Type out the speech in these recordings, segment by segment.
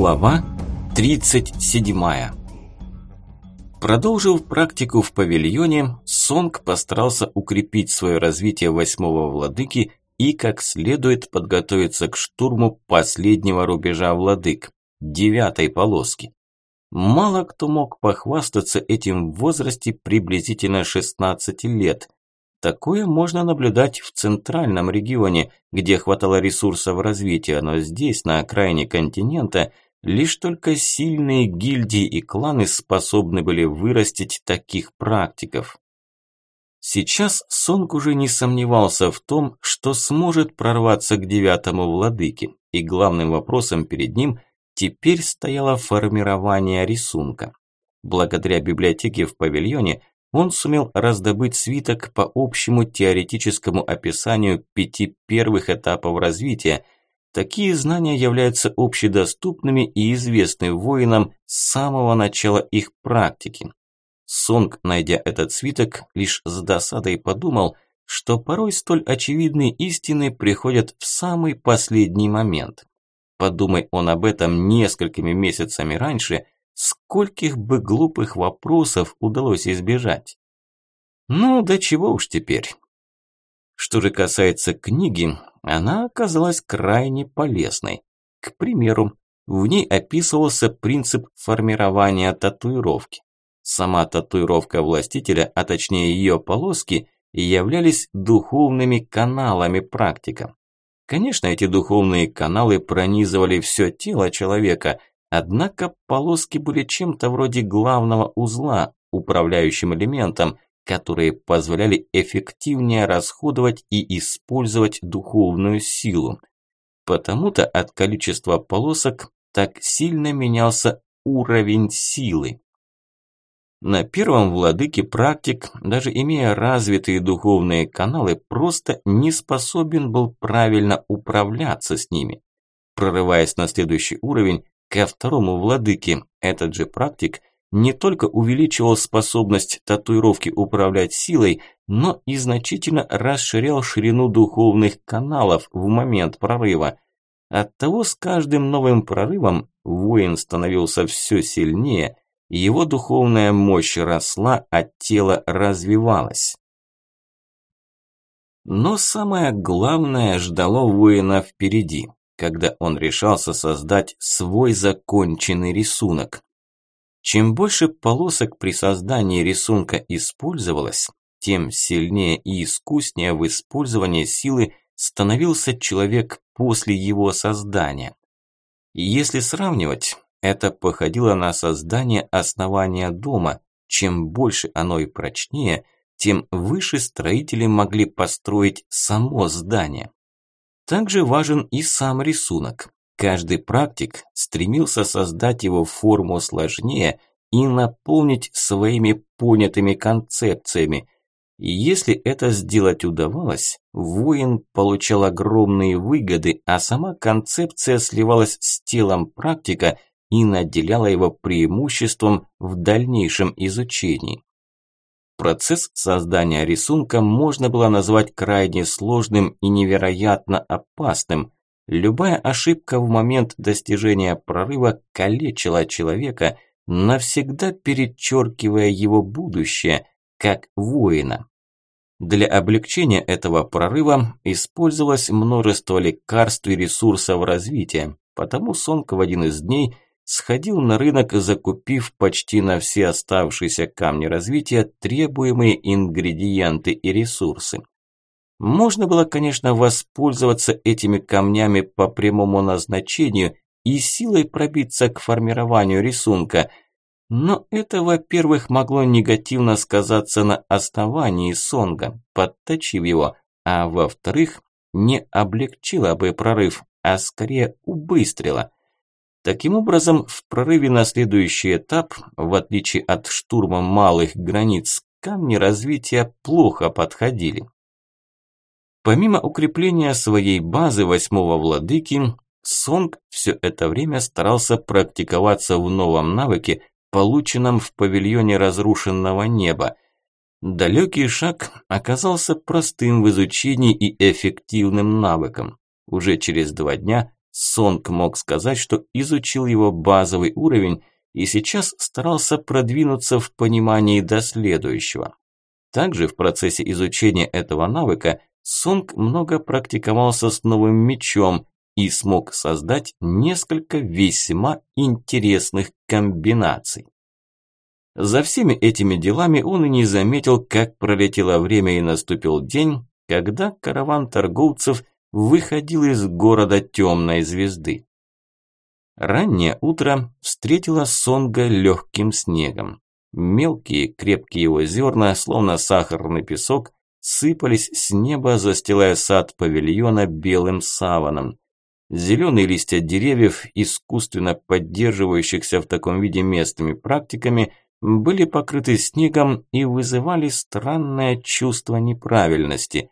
Глава 37 Продолжив практику в павильоне, Сонг постарался укрепить свое развитие восьмого владыки и как следует подготовиться к штурму последнего рубежа владык – девятой полоски. Мало кто мог похвастаться этим в возрасте приблизительно 16 лет. Такое можно наблюдать в центральном регионе, где хватало ресурсов развития, но здесь, на окраине континента, лишь только сильные гильдии и кланы способны были вырастить таких практиков. Сейчас Сонг уже не сомневался в том, что сможет прорваться к девятому владыке, и главным вопросом перед ним – Теперь стояло формирование рисунка. Благодаря библиотеке в павильоне он сумел раздобыть свиток по общему теоретическому описанию пяти первых этапов развития. Такие знания являются общедоступными и известны воинам с самого начала их практики. Сонг, найдя этот свиток, лишь с досадой подумал, что порой столь очевидные истины приходят в самый последний момент. Подумай он об этом несколькими месяцами раньше, скольких бы глупых вопросов удалось избежать. Ну, да чего уж теперь. Что же касается книги, она оказалась крайне полезной. К примеру, в ней описывался принцип формирования татуировки. Сама татуировка властителя, а точнее ее полоски, являлись духовными каналами практика. Конечно, эти духовные каналы пронизывали все тело человека, однако полоски были чем-то вроде главного узла, управляющим элементом, которые позволяли эффективнее расходовать и использовать духовную силу. Потому-то от количества полосок так сильно менялся уровень силы. На первом владыке практик, даже имея развитые духовные каналы, просто не способен был правильно управляться с ними. Прорываясь на следующий уровень, ко второму владыке, этот же практик не только увеличивал способность татуировки управлять силой, но и значительно расширял ширину духовных каналов в момент прорыва. Оттого с каждым новым прорывом воин становился все сильнее – его духовная мощь росла, а тело развивалось. Но самое главное ждало воина впереди, когда он решался создать свой законченный рисунок. Чем больше полосок при создании рисунка использовалось, тем сильнее и искуснее в использовании силы становился человек после его создания. Если сравнивать, это походило на создание основания дома. Чем больше оно и прочнее, тем выше строители могли построить само здание. Также важен и сам рисунок. Каждый практик стремился создать его форму сложнее и наполнить своими понятыми концепциями. И если это сделать удавалось, воин получал огромные выгоды, а сама концепция сливалась с телом практика – и наделяла его преимуществом в дальнейшем изучении. Процесс создания рисунка можно было назвать крайне сложным и невероятно опасным. Любая ошибка в момент достижения прорыва калечила человека, навсегда перечеркивая его будущее, как воина. Для облегчения этого прорыва использовалось множество лекарств и ресурсов развития, потому Сонг в один из дней – сходил на рынок, закупив почти на все оставшиеся камни развития требуемые ингредиенты и ресурсы. Можно было, конечно, воспользоваться этими камнями по прямому назначению и силой пробиться к формированию рисунка, но это, во-первых, могло негативно сказаться на основании сонга, подточив его, а во-вторых, не облегчило бы прорыв, а скорее убыстрило – Таким образом, в прорыве на следующий этап, в отличие от штурма малых границ, камни развития плохо подходили. Помимо укрепления своей базы восьмого владыки, Сонг все это время старался практиковаться в новом навыке, полученном в павильоне разрушенного неба. Далекий шаг оказался простым в изучении и эффективным навыком. Уже через два дня Сонг мог сказать, что изучил его базовый уровень и сейчас старался продвинуться в понимании до следующего. Также в процессе изучения этого навыка Сонг много практиковался с новым мечом и смог создать несколько весьма интересных комбинаций. За всеми этими делами он и не заметил, как пролетело время и наступил день, когда караван торговцев выходил из города темной звезды. Раннее утро встретило Сонга легким снегом. Мелкие, крепкие его зерна, словно сахарный песок, сыпались с неба, застилая сад павильона белым саваном. Зеленые листья деревьев, искусственно поддерживающихся в таком виде местными практиками, были покрыты снегом и вызывали странное чувство неправильности.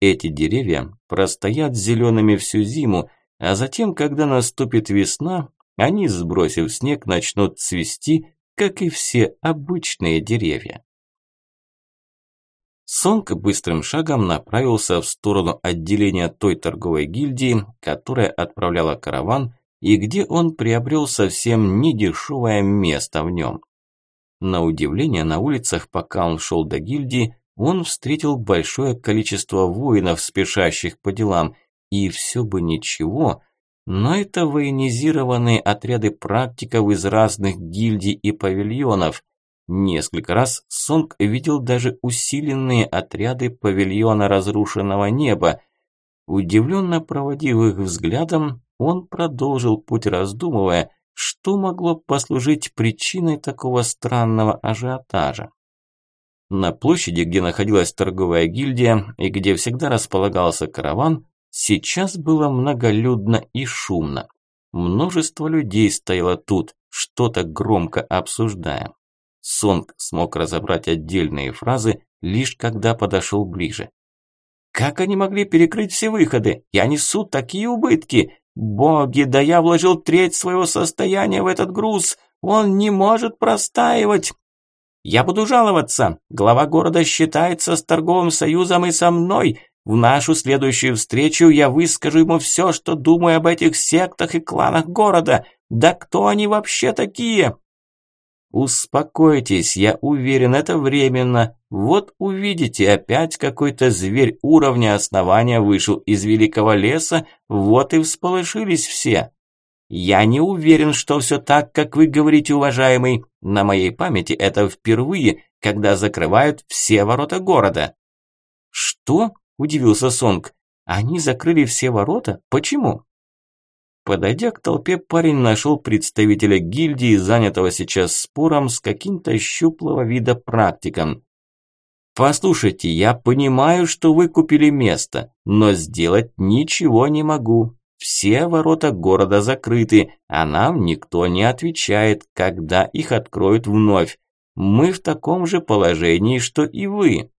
Эти деревья простоят зелеными всю зиму, а затем, когда наступит весна, они, сбросив снег, начнут цвести, как и все обычные деревья. Сонг быстрым шагом направился в сторону отделения той торговой гильдии, которая отправляла караван, и где он приобрел совсем недешевое место в нем. На удивление, на улицах, пока он шел до гильдии, он встретил большое количество воинов, спешащих по делам, и все бы ничего, но это военизированные отряды практиков из разных гильдий и павильонов. Несколько раз Сонг видел даже усиленные отряды павильона разрушенного неба. Удивленно проводив их взглядом, он продолжил путь, раздумывая, что могло послужить причиной такого странного ажиотажа. На площади, где находилась торговая гильдия и где всегда располагался караван, сейчас было многолюдно и шумно. Множество людей стояло тут, что-то громко обсуждая. Сонг смог разобрать отдельные фразы, лишь когда подошел ближе. «Как они могли перекрыть все выходы? Я несу такие убытки! Боги, да я вложил треть своего состояния в этот груз! Он не может простаивать!» «Я буду жаловаться! Глава города считается с торговым союзом и со мной! В нашу следующую встречу я выскажу ему все, что думаю об этих сектах и кланах города! Да кто они вообще такие?» «Успокойтесь, я уверен, это временно. Вот увидите, опять какой-то зверь уровня основания вышел из великого леса, вот и всполошились все. Я не уверен, что все так, как вы говорите, уважаемый. На моей памяти это впервые, когда закрывают все ворота города». «Что?» – удивился Сонг. «Они закрыли все ворота? Почему?» Подойдя к толпе, парень нашел представителя гильдии, занятого сейчас спором с каким-то щуплого вида практиком. «Послушайте, я понимаю, что вы купили место, но сделать ничего не могу. Все ворота города закрыты, а нам никто не отвечает, когда их откроют вновь. Мы в таком же положении, что и вы».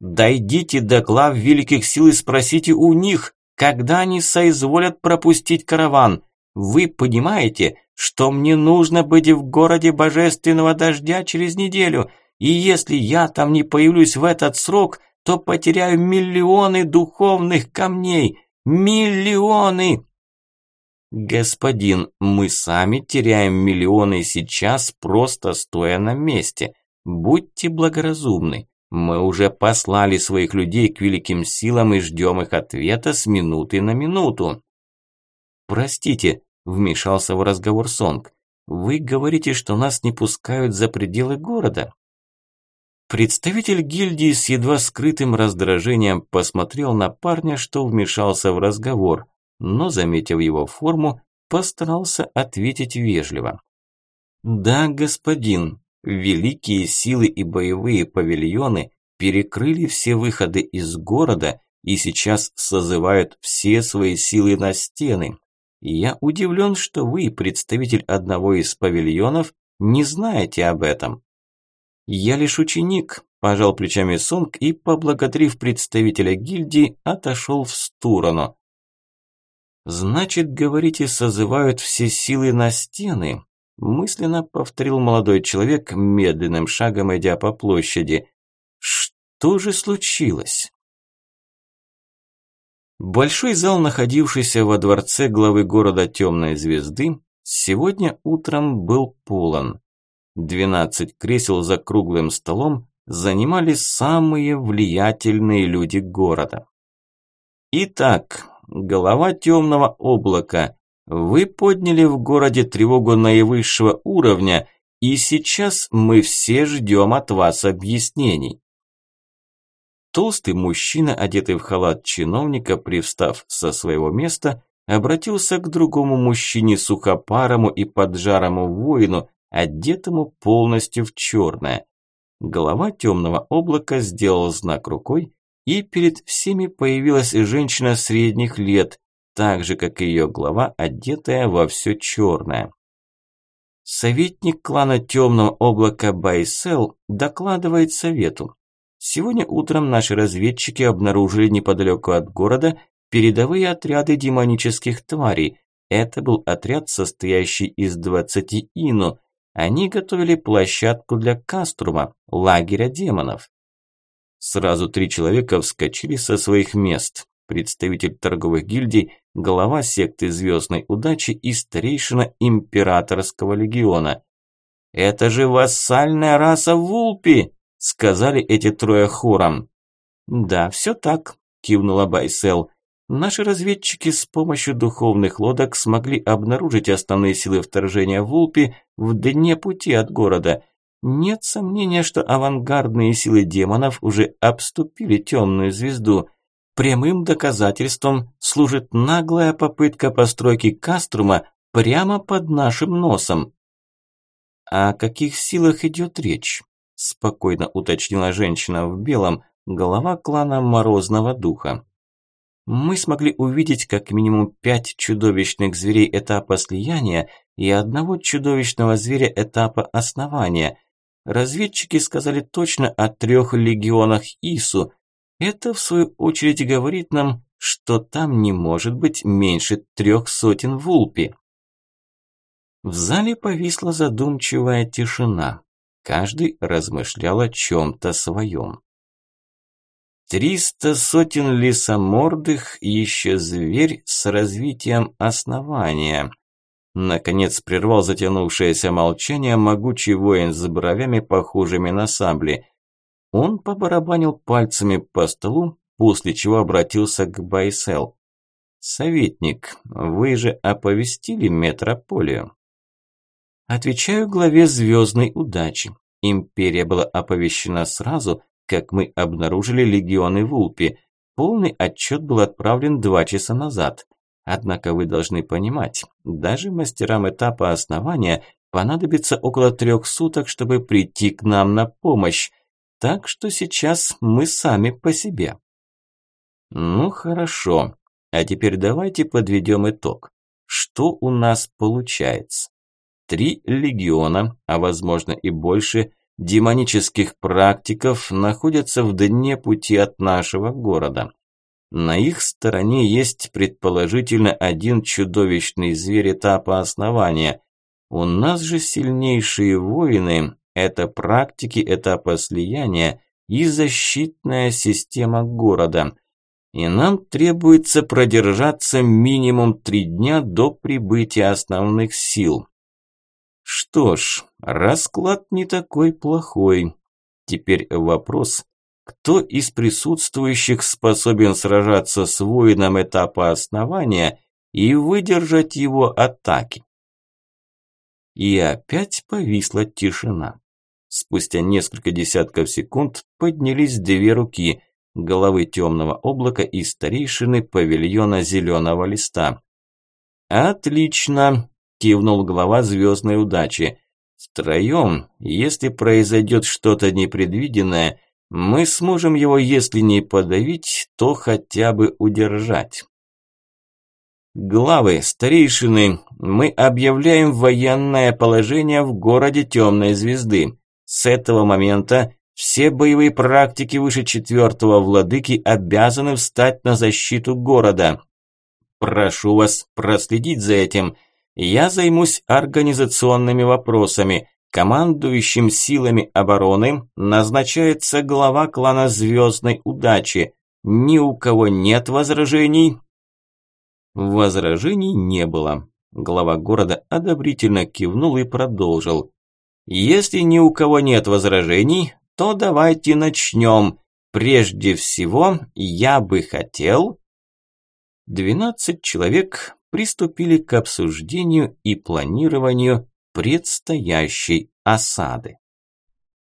«Дойдите до глав великих сил и спросите у них», когда они соизволят пропустить караван? Вы понимаете, что мне нужно быть в городе божественного дождя через неделю, и если я там не появлюсь в этот срок, то потеряю миллионы духовных камней. Миллионы! Господин, мы сами теряем миллионы сейчас, просто стоя на месте. Будьте благоразумны. Мы уже послали своих людей к великим силам и ждем их ответа с минуты на минуту. Простите, вмешался в разговор Сонг. Вы говорите, что нас не пускают за пределы города? Представитель гильдии с едва скрытым раздражением посмотрел на парня, что вмешался в разговор, но, заметив его форму, постарался ответить вежливо. «Да, господин, Великие силы и боевые павильоны перекрыли все выходы из города и сейчас созывают все свои силы на стены. я удивлен, что вы, представитель одного из павильонов, не знаете об этом. Я лишь ученик, пожал плечами Сонг и, поблагодарив представителя гильдии, отошел в сторону. Значит, говорите, созывают все силы на стены, мысленно повторил молодой человек, медленным шагом идя по площади. Что же случилось? Большой зал, находившийся во дворце главы города Темной Звезды, сегодня утром был полон. Двенадцать кресел за круглым столом занимали самые влиятельные люди города. Итак, голова темного облака, вы подняли в городе тревогу наивысшего уровня, и сейчас мы все ждем от вас объяснений. Толстый мужчина, одетый в халат чиновника, привстав со своего места, обратился к другому мужчине сухопарому и поджарому воину, одетому полностью в черное. Голова темного облака сделал знак рукой, и перед всеми появилась женщина средних лет, так же, как и ее глава, одетая во все черное. Советник клана Темного облака Байсел докладывает совету. Сегодня утром наши разведчики обнаружили неподалеку от города передовые отряды демонических тварей. Это был отряд, состоящий из 20 ину. Они готовили площадку для Каструма, лагеря демонов. Сразу три человека вскочили со своих мест. Представитель торговых гильдий, глава секты Звездной Удачи и старейшина Императорского легиона. «Это же вассальная раса Вулпи!» сказали эти трое хором. Да, все так, кивнула Байсел. Наши разведчики с помощью духовных лодок смогли обнаружить основные силы вторжения Вулпи в дне пути от города. Нет сомнения, что авангардные силы демонов уже обступили темную звезду. Прямым доказательством служит наглая попытка постройки Каструма прямо под нашим носом. О каких силах идет речь? спокойно уточнила женщина в белом, голова клана Морозного Духа. Мы смогли увидеть как минимум пять чудовищных зверей этапа слияния и одного чудовищного зверя этапа основания. Разведчики сказали точно о трех легионах Ису. Это, в свою очередь, говорит нам, что там не может быть меньше трех сотен вулпи. В зале повисла задумчивая тишина. Каждый размышлял о чем-то своем. Триста сотен лесомордых еще зверь с развитием основания. Наконец прервал затянувшееся молчание могучий воин с бровями, похожими на сабли. Он побарабанил пальцами по столу, после чего обратился к Байсел. «Советник, вы же оповестили метрополию?» Отвечаю главе звездной удачи. Империя была оповещена сразу, как мы обнаружили легионы Вулпи. Полный отчет был отправлен два часа назад. Однако вы должны понимать, даже мастерам этапа основания понадобится около трех суток, чтобы прийти к нам на помощь. Так что сейчас мы сами по себе. Ну хорошо, а теперь давайте подведем итог. Что у нас получается? Три легиона, а возможно и больше, демонических практиков находятся в дне пути от нашего города. На их стороне есть предположительно один чудовищный зверь этапа основания. У нас же сильнейшие воины – это практики этапа слияния и защитная система города. И нам требуется продержаться минимум три дня до прибытия основных сил. Что ж, расклад не такой плохой. Теперь вопрос, кто из присутствующих способен сражаться с воином этапа основания и выдержать его атаки? И опять повисла тишина. Спустя несколько десятков секунд поднялись две руки, головы темного облака и старейшины павильона зеленого листа. «Отлично!» кивнул глава звездной удачи. Втроем, если произойдет что-то непредвиденное, мы сможем его, если не подавить, то хотя бы удержать. Главы, старейшины, мы объявляем военное положение в городе Темной Звезды. С этого момента все боевые практики выше четвертого владыки обязаны встать на защиту города. Прошу вас проследить за этим – я займусь организационными вопросами. Командующим силами обороны назначается глава клана Звездной Удачи. Ни у кого нет возражений?» Возражений не было. Глава города одобрительно кивнул и продолжил. «Если ни у кого нет возражений, то давайте начнем. Прежде всего, я бы хотел...» Двенадцать человек приступили к обсуждению и планированию предстоящей осады.